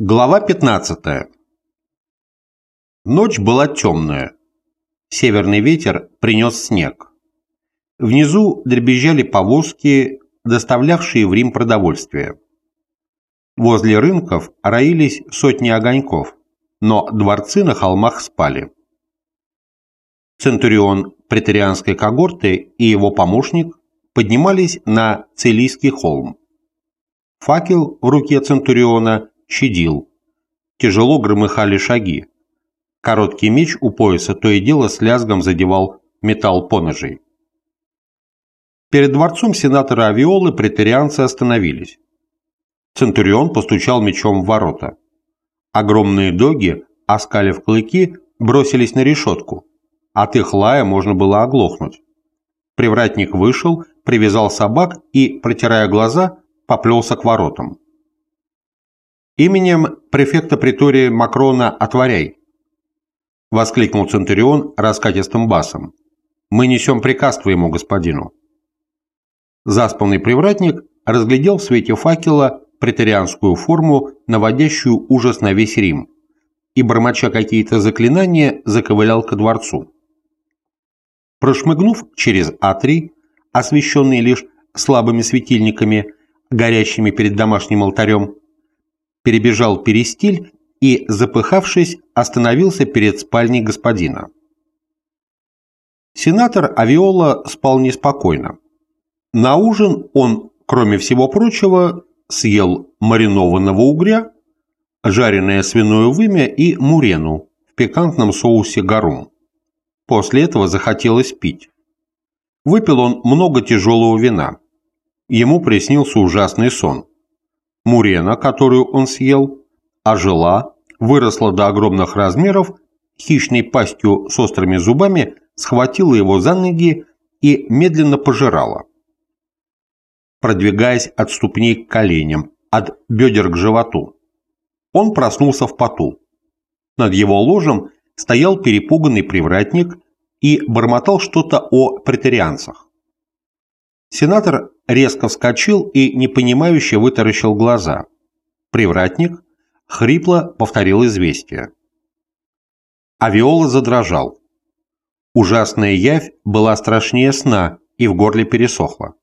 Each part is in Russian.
Глава 15. Ночь была темная. Северный ветер принес снег. Внизу дребезжали повозки, доставлявшие в Рим продовольствие. Возле рынков роились сотни огоньков, но дворцы на холмах спали. Центурион претерианской когорты и его помощник поднимались на Целийский холм. Факел в руке Центуриона щадил. Тяжело громыхали шаги. Короткий меч у пояса то и дело с лязгом задевал металл поножей. Перед дворцом сенатора Авиолы претерианцы остановились. Центурион постучал мечом в ворота. Огромные доги, оскалив клыки, бросились на решетку. От их лая можно было оглохнуть. Привратник вышел, привязал собак и, протирая глаза, поплелся к воротам. «Именем префекта притории Макрона отворяй!» — воскликнул Центурион раскатистым басом. «Мы несем приказ твоему господину». Заспанный привратник разглядел в свете факела претерианскую форму, наводящую ужас на весь Рим, и, бормоча какие-то заклинания, заковылял ко дворцу. Прошмыгнув через атрий, освещенный лишь слабыми светильниками, горящими перед домашним алтарем, перебежал перестиль и, запыхавшись, остановился перед спальней господина. Сенатор Авиола спал неспокойно. На ужин он, кроме всего прочего, съел маринованного угря, жареное свиное вымя и мурену в пикантном соусе гарум. После этого захотелось пить. Выпил он много тяжелого вина. Ему приснился ужасный сон. Мурена, которую он съел, ожила, выросла до огромных размеров, хищной пастью с острыми зубами схватила его за ноги и медленно пожирала. Продвигаясь от ступней к коленям, от бедер к животу. Он проснулся в поту. Над его ложем стоял перепуганный привратник и бормотал что-то о претерианцах. Сенатор резко вскочил и непонимающе вытаращил глаза. Привратник хрипло повторил известие. Авиола задрожал. Ужасная явь была страшнее сна и в горле пересохла.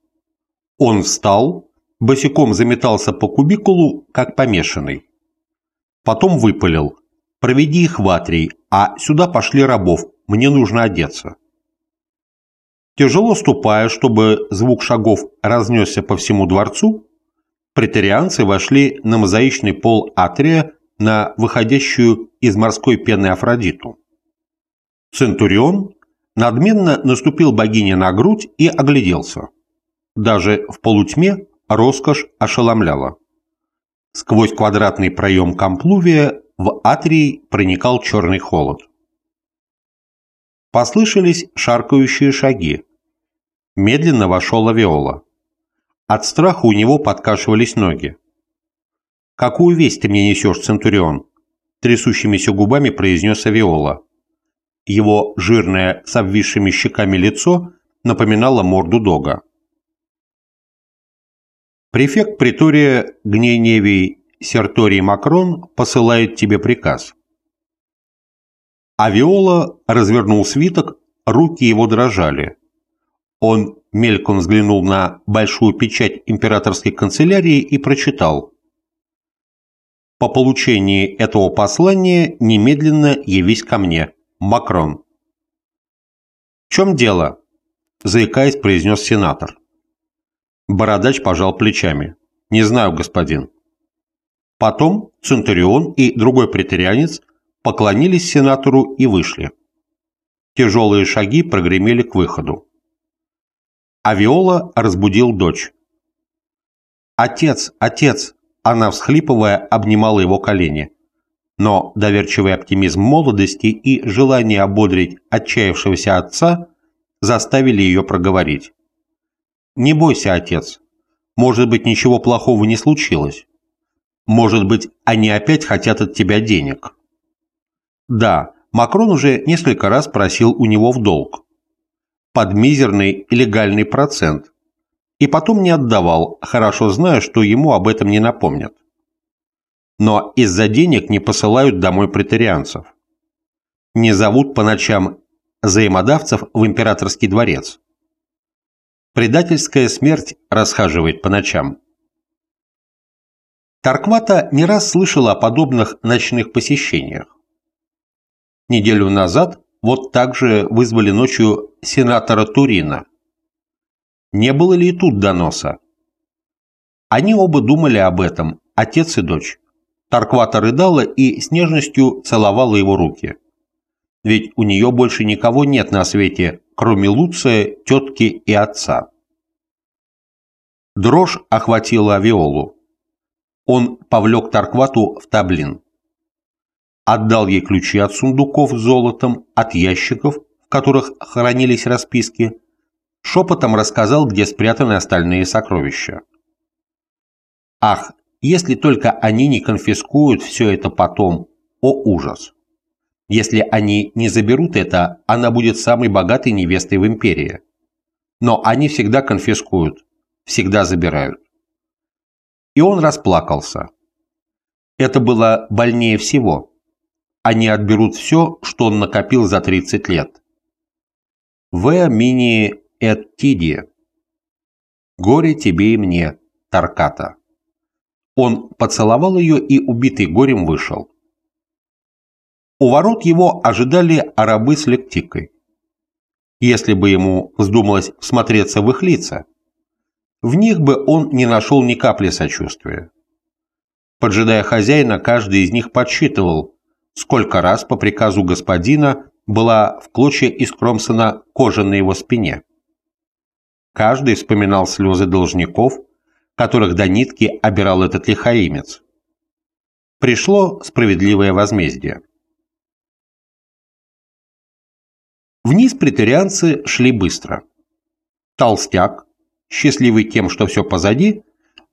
Он встал, босиком заметался по кубикулу, как помешанный. Потом выпалил. «Проведи их в атрий, а сюда пошли рабов, мне нужно одеться». Тяжело ступая, чтобы звук шагов разнесся по всему дворцу, претерианцы вошли на мозаичный пол атрия на выходящую из морской пены Афродиту. Центурион надменно наступил богине на грудь и огляделся. Даже в полутьме роскошь ошеломляла. Сквозь квадратный проем комплувия в атрий проникал черный холод. Послышались шаркающие шаги. Медленно вошел Авиола. От страха у него подкашивались ноги. «Какую весть ты мне несешь, Центурион?» Трясущимися губами произнес Авиола. Его жирное с обвисшими щеками лицо напоминало морду дога. Префект притория Гнейневий Серторий Макрон посылает тебе приказ. Авиола развернул свиток, руки его дрожали. Он мельком взглянул на большую печать императорской канцелярии и прочитал. «По получении этого послания немедленно явись ко мне, Макрон». «В чем дело?» – заикаясь, произнес сенатор. Бородач пожал плечами. «Не знаю, господин». Потом Центурион и другой претерианец поклонились сенатору и вышли. Тяжелые шаги прогремели к выходу. Авиола разбудил дочь. «Отец, отец!» Она, всхлипывая, обнимала его колени. Но доверчивый оптимизм молодости и желание ободрить отчаявшегося отца заставили ее проговорить. «Не бойся, отец. Может быть, ничего плохого не случилось. Может быть, они опять хотят от тебя денег». Да, Макрон уже несколько раз просил у него в долг. Под мизерный легальный процент. И потом не отдавал, хорошо зная, что ему об этом не напомнят. но из-за денег не посылают домой претарианцев. Не зовут по ночам взаимодавцев в императорский дворец. Предательская смерть расхаживает по ночам. Тарквата не раз слышала о подобных ночных посещениях. Неделю назад вот так же вызвали ночью сенатора Турина. Не было ли и тут доноса? Они оба думали об этом, отец и дочь. Тарквата рыдала и с нежностью целовала его руки. Ведь у нее больше никого нет на свете, кроме Луция, тетки и отца. Дрожь охватила Авиолу. Он повлек Тарквату в Таблин. Отдал ей ключи от сундуков с золотом, от ящиков, в которых хранились расписки, шепотом рассказал, где спрятаны остальные сокровища. Ах, если только они не конфискуют все это потом, о ужас! Если они не заберут это, она будет самой богатой невестой в империи. Но они всегда конфискуют, всегда забирают. И он расплакался. Это было больнее всего. Они отберут все, что он накопил за 30 лет. В мини эт тиди. Горе тебе и мне, Тарката. Он поцеловал ее и, убитый горем, вышел. У ворот его ожидали арабы с лектикой. Если бы ему вздумалось смотреться в их лица, в них бы он не нашел ни капли сочувствия. Поджидая хозяина, каждый из них подсчитывал, сколько раз по приказу господина была в клочья искромсана кожа на его спине. Каждый вспоминал слезы должников, которых до нитки обирал этот лихаимец. Пришло справедливое возмездие. Вниз претерианцы шли быстро. Толстяк, счастливый тем, что все позади,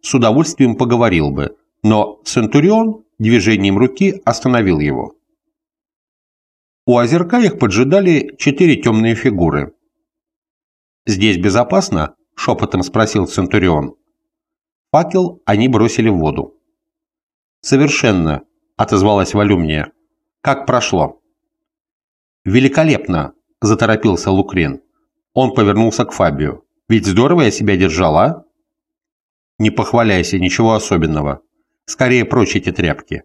с удовольствием поговорил бы, но Центурион движением руки остановил его. У озерка их поджидали четыре темные фигуры. «Здесь безопасно?» – шепотом спросил Центурион. Факел они бросили в воду. «Совершенно», – отозвалась Валюмния. «Как прошло?» «Великолепно», – заторопился Лукрин. Он повернулся к Фабию. «Ведь здорово я себя держал, а?» «Не похваляйся, ничего особенного. Скорее прочь эти тряпки».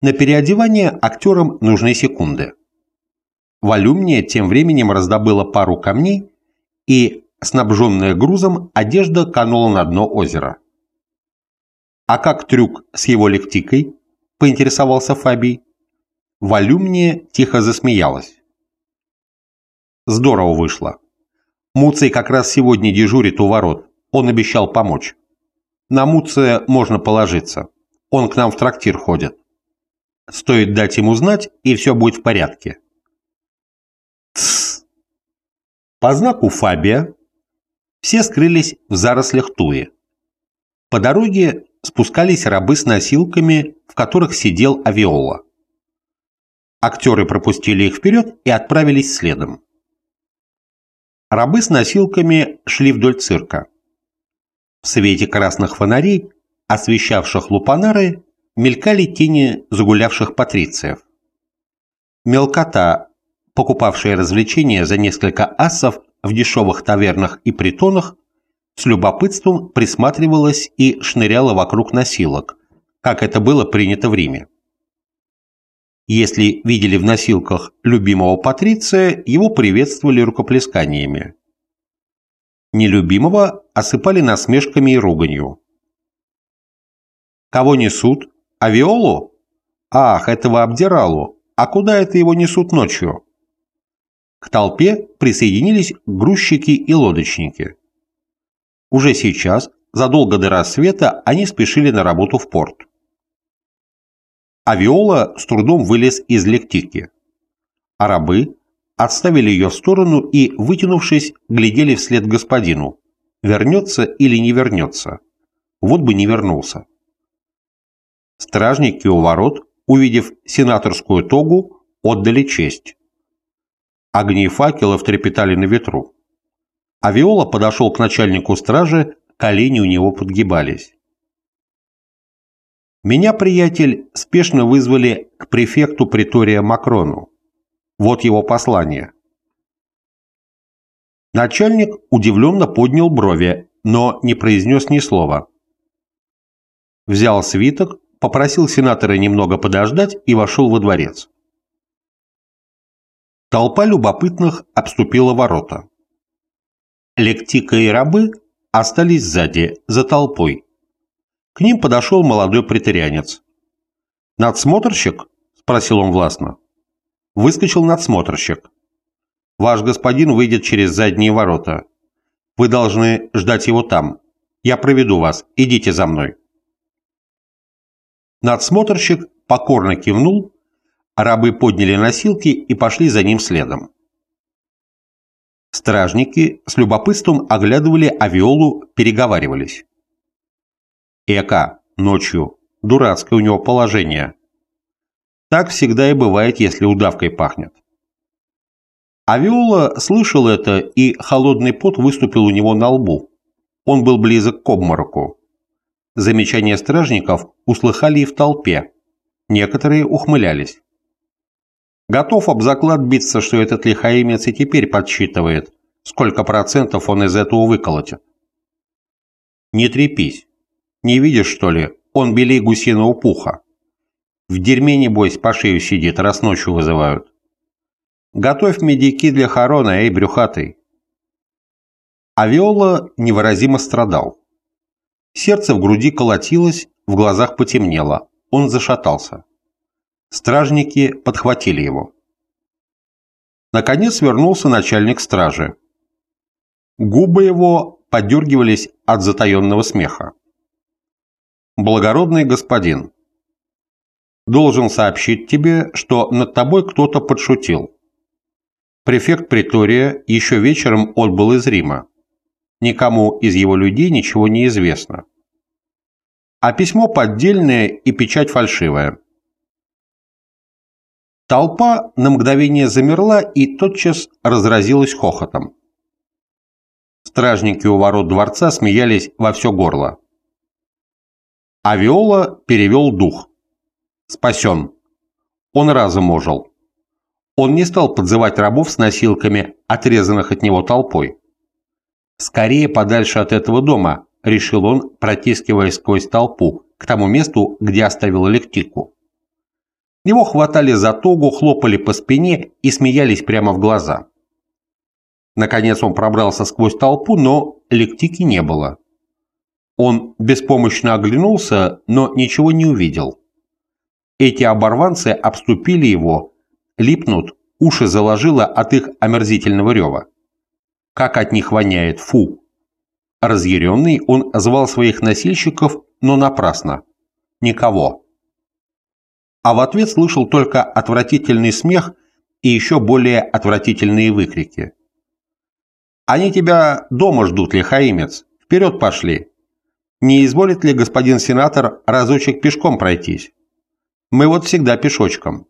На переодевание актерам нужны секунды. Валюмния тем временем раздобыла пару камней и снабженная грузом, одежда канула на дно озера. «А как трюк с его лектикой?» – поинтересовался Фабий. Валюмния тихо засмеялась. «Здорово вышло. Муций как раз сегодня дежурит у ворот. Он обещал помочь. На Муция можно положиться. Он к нам в трактир ходит. Стоит дать ему знать, и все будет в порядке». Тссс. По знаку Фабия все скрылись в зарослях туи. По дороге спускались рабы с носилками, в которых сидел авиола. Актеры пропустили их вперед и отправились следом. Рабы с носилками шли вдоль цирка. В свете красных фонарей, освещавших лупанары, мелькали тени загулявших патрициев. Мелкота, покупавшая развлечения за несколько ассов, в дешевых тавернах и притонах с любопытством присматривалась и шныряла вокруг носилок, как это было принято в Риме. Если видели в носилках любимого Патриция, его приветствовали рукоплесканиями. Нелюбимого осыпали насмешками и руганью. Кого несут? Авиолу? Ах, этого обдиралу. А куда это его несут ночью? К толпе присоединились грузчики и лодочники. Уже сейчас, задолго до рассвета, они спешили на работу в порт. Авиола с трудом вылез из лектики. А рабы отставили ее в сторону и, вытянувшись, глядели вслед господину. Вернется или не вернется. Вот бы не вернулся. Стражники у ворот, увидев сенаторскую тогу, отдали честь. Огни факелов трепетали на ветру. А подошел к начальнику стражи, колени у него подгибались. Меня, приятель, спешно вызвали к префекту притория Макрону. Вот его послание. Начальник удивленно поднял брови, но не произнес ни слова. Взял свиток, попросил сенатора немного подождать и вошел во дворец. Толпа любопытных обступила ворота. Лектика и рабы остались сзади, за толпой. К ним подошел молодой претарианец. «Надсмотрщик?» – спросил он властно. Выскочил надсмотрщик. «Ваш господин выйдет через задние ворота. Вы должны ждать его там. Я проведу вас. Идите за мной». Надсмотрщик покорно кивнул, рабы подняли носилки и пошли за ним следом. Стражники с любопытством оглядывали авиолу, переговаривались. Эка, ночью. Дурацкое у него положение. Так всегда и бывает, если удавкой пахнет. Авиола слышал это, и холодный пот выступил у него на лбу. Он был близок к обмороку. Замечания стражников услыхали и в толпе. Некоторые ухмылялись. Готов об заклад биться, что этот лихаимец и теперь подсчитывает, сколько процентов он из этого выколотит. Не трепись. Не видишь, что ли, он белей гусиного пуха. В дерьме, небось, по шею сидит, раз ночью вызывают. Готовь медики для хорона, эй, брюхатый. А невыразимо страдал. Сердце в груди колотилось, в глазах потемнело. Он зашатался. Стражники подхватили его. Наконец вернулся начальник стражи. Губы его подергивались от затаенного смеха. «Благородный господин, должен сообщить тебе, что над тобой кто-то подшутил. Префект Притория еще вечером отбыл из Рима. Никому из его людей ничего не известно. А письмо поддельное и печать фальшивая. Толпа на мгновение замерла и тотчас разразилась хохотом. Стражники у ворот дворца смеялись во все горло. А Виола перевел дух. Спасен. Он разом ожил. Он не стал подзывать рабов с носилками, отрезанных от него толпой. «Скорее подальше от этого дома», — решил он, протискиваясь сквозь толпу, к тому месту, где оставил лектику. Его хватали за тогу, хлопали по спине и смеялись прямо в глаза. Наконец он пробрался сквозь толпу, но лектики не было. Он беспомощно оглянулся, но ничего не увидел. Эти оборванцы обступили его, липнут, уши заложило от их омерзительного рева. Как от них воняет, фу! Разъяренный он звал своих носильщиков, но напрасно. Никого а в ответ слышал только отвратительный смех и еще более отвратительные выкрики. «Они тебя дома ждут, лихаимец! Вперед пошли! Не изволит ли господин сенатор разочек пешком пройтись? Мы вот всегда пешочком».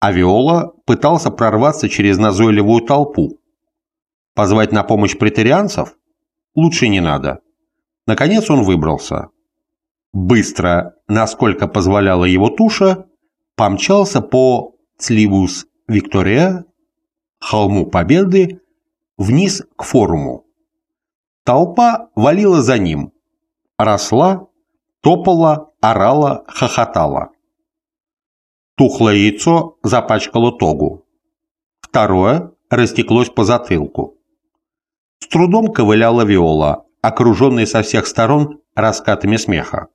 Авиола пытался прорваться через назойливую толпу. Позвать на помощь претарианцев? Лучше не надо. Наконец он выбрался быстро, насколько позволяла его туша, помчался по Цливус Виктория, холму Победы, вниз к форуму. Толпа валила за ним, росла, топала, орала, хохотала. Тухлое яйцо запачкало тогу. Второе растеклось по затылку. С трудом ковыляла Виола, окруженный со всех сторон раскатами смеха.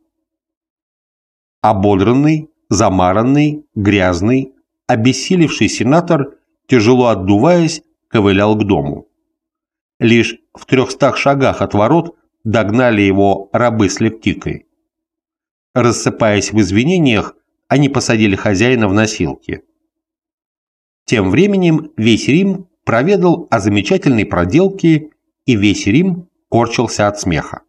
Ободранный, замаранный, грязный, обессилевший сенатор, тяжело отдуваясь, ковылял к дому. Лишь в трехстах шагах от ворот догнали его рабы с лептикой. Рассыпаясь в извинениях, они посадили хозяина в носилки. Тем временем весь Рим проведал о замечательной проделке, и весь Рим корчился от смеха.